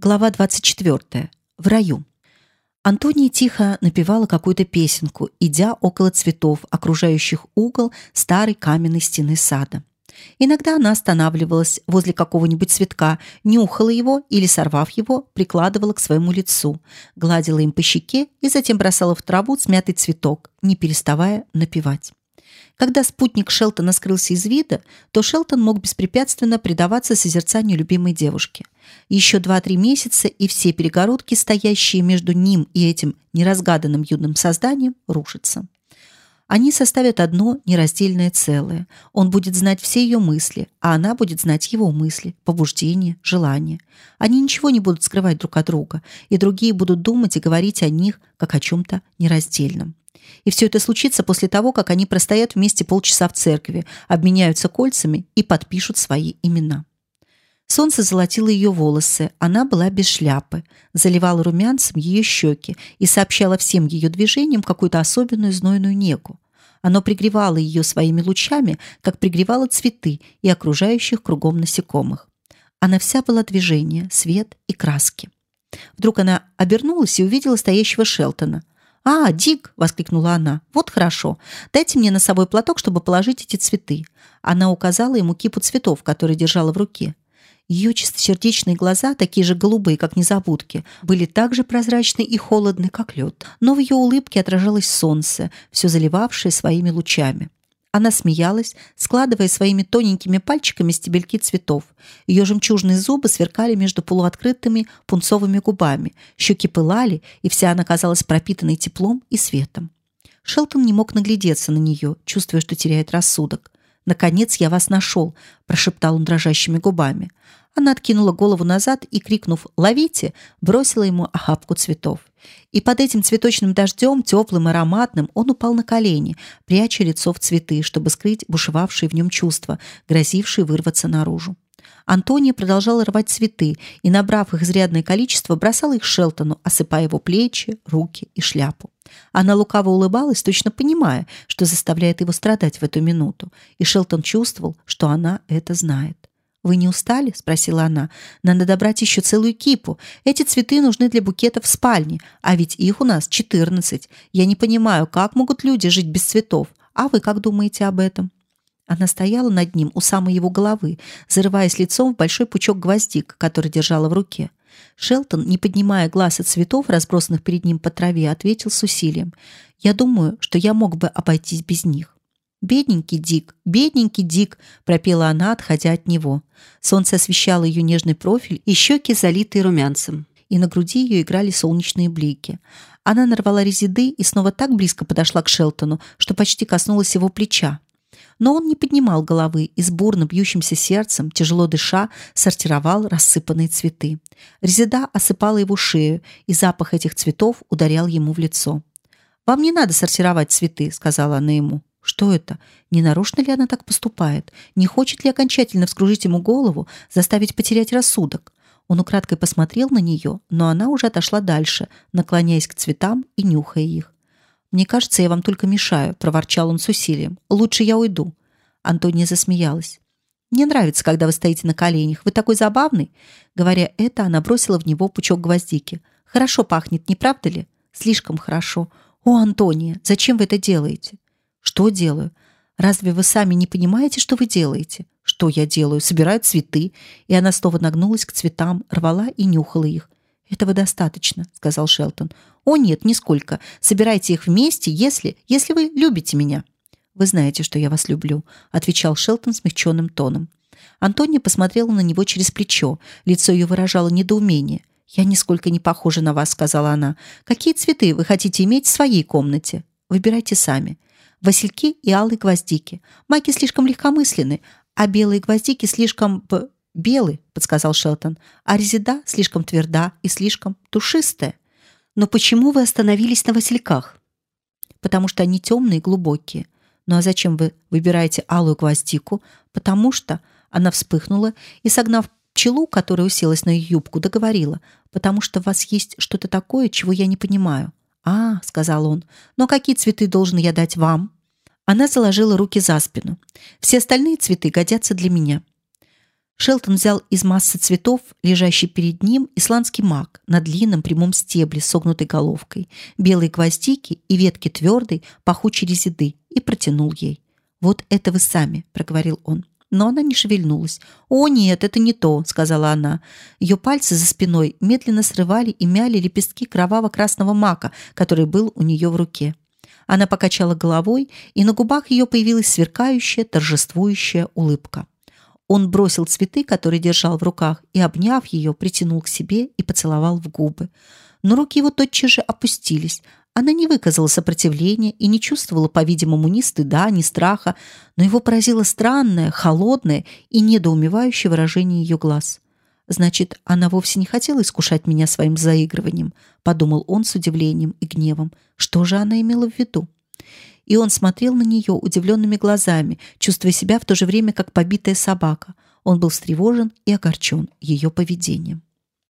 Глава 24. В раю. Антония тихо напевала какую-то песенку, идя около цветов, окружающих угол старой каменной стены сада. Иногда она останавливалась возле какого-нибудь цветка, нюхала его или, сорвав его, прикладывала к своему лицу, гладила им по щеке и затем бросала в траву смятый цветок, не переставая напевать. Когда спутник Шелтона скрылся из вида, то Шелтон мог беспрепятственно предаваться созерцанию любимой девушки. Еще два-три месяца, и все перегородки, стоящие между ним и этим неразгаданным юным созданием, рушатся. Они составят одно нераздельное целое. Он будет знать все ее мысли, а она будет знать его мысли, побуждения, желания. Они ничего не будут скрывать друг от друга, и другие будут думать и говорить о них как о чем-то нераздельном. И все это случится после того, как они простоят вместе полчаса в церкви, обменяются кольцами и подпишут свои имена. Солнце золотило ее волосы, она была без шляпы, заливало румянцем ее щеки и сообщало всем ее движениям какую-то особенную знойную негу. Оно пригревало ее своими лучами, как пригревало цветы и окружающих кругом насекомых. Она вся была движение, свет и краски. Вдруг она обернулась и увидела стоящего Шелтона. «А, Дик!» — воскликнула она. «Вот хорошо. Дайте мне носовой платок, чтобы положить эти цветы». Она указала ему кипу цветов, которые держала в руке. Ее чистосердечные глаза, такие же голубые, как незабудки, были так же прозрачны и холодны, как лед. Но в ее улыбке отражалось солнце, все заливавшее своими лучами. Она смеялась, складывая своими тоненькими пальчиками стебельки цветов. Ее жемчужные зубы сверкали между полуоткрытыми пунцовыми губами, щеки пылали, и вся она казалась пропитанной теплом и светом. Шелтон не мог наглядеться на нее, чувствуя, что теряет рассудок. «Наконец я вас нашел», – прошептал он дрожащими губами. Она откинула голову назад и, крикнув «Ловите!», бросила ему охапку цветов. И под этим цветочным дождем, теплым и ароматным, он упал на колени, пряча лицо в цветы, чтобы скрыть бушевавшие в нем чувства, грозившие вырваться наружу. Антония продолжала рвать цветы и, набрав их изрядное количество, бросала их Шелтону, осыпая его плечи, руки и шляпу. Она лукаво улыбалась, точно понимая, что заставляет его страдать в эту минуту, и Шелтон чувствовал, что она это знает. Вы не устали? спросила она. Надо добрать еще целую кипу. Эти цветы нужны для букетов в спальне, а ведь их у нас четырнадцать. Я не понимаю, как могут люди жить без цветов. А вы как думаете об этом? Она стояла над ним у самой его головы, зарываясь лицом в большой пучок гвоздик, который держала в руке. Шелтон, не поднимая глаз от цветов, разбросанных перед ним по траве, ответил с усилием: "Я думаю, что я мог бы обойтись без них". «Бедненький Дик, бедненький Дик!» — пропела она, отходя от него. Солнце освещало ее нежный профиль и щеки, залитые румянцем, и на груди ее играли солнечные блики. Она нарвала резиды и снова так близко подошла к Шелтону, что почти коснулась его плеча. Но он не поднимал головы и с бурно бьющимся сердцем, тяжело дыша, сортировал рассыпанные цветы. Резида осыпала его шею, и запах этих цветов ударял ему в лицо. «Вам не надо сортировать цветы», — сказала она ему. Что это? Не нарочно ли она так поступает? Не хочет ли окончательно вскружить ему голову, заставить потерять рассудок? Он украдкой посмотрел на нее, но она уже отошла дальше, наклоняясь к цветам и нюхая их. Мне кажется, я вам только мешаю, проворчал он с усилием. Лучше я уйду. Антония засмеялась. Мне нравится, когда вы стоите на коленях. Вы такой забавный. Говоря это, она бросила в него пучок гвоздики. Хорошо пахнет, не правда ли? Слишком хорошо. О, Антония, зачем вы это делаете? Что делаю? Разве вы сами не понимаете, что вы делаете? Что я делаю? Собираю цветы. И она снова нагнулась к цветам, рвала и нюхала их. Этого достаточно, сказал Шелтон. О нет, нисколько. Собирайте их вместе, если, если вы любите меня. Вы знаете, что я вас люблю, отвечал Шелтон смягченным тоном. Антония посмотрела на него через плечо. Лицо ее выражало недоумение. Я нисколько не похожа на вас, сказала она. Какие цветы вы хотите иметь в своей комнате? Выбирайте сами васильки и алые гвоздики. Маки слишком легкомысленны, а белые гвоздики слишком. Белые, подсказал Шелтон. А резида слишком тверда и слишком душистая. Но почему вы остановились на васильках? Потому что они темные и глубокие. Ну а зачем вы выбираете алую гвоздику? Потому что она вспыхнула и, согнав пчелу, которая уселась на ее юбку, договорила: потому что у вас есть что-то такое, чего я не понимаю. «А», — сказал он, — «но какие цветы должен я дать вам?» Она заложила руки за спину. «Все остальные цветы годятся для меня». Шелтон взял из массы цветов, лежащей перед ним, исландский мак на длинном прямом стебле с согнутой головкой, белые гвоздики и ветки твердой, пахучей резиды и протянул ей. «Вот это вы сами», — проговорил он. Но она не шевельнулась. «О, нет, это не то», — сказала она. Ее пальцы за спиной медленно срывали и мяли лепестки кроваво-красного мака, который был у нее в руке. Она покачала головой, и на губах ее появилась сверкающая, торжествующая улыбка. Он бросил цветы, которые держал в руках, и, обняв ее, притянул к себе и поцеловал в губы. Но руки его тотчас же опустились. Она не выказала сопротивления и не чувствовала, по-видимому, ни стыда, ни страха, но его поразило странное, холодное и недоумевающее выражение ее глаз. Значит, она вовсе не хотела искушать меня своим заигрыванием, подумал он с удивлением и гневом. Что же она имела в виду? И он смотрел на нее удивленными глазами, чувствуя себя в то же время как побитая собака. Он был встревожен и огорчен ее поведением.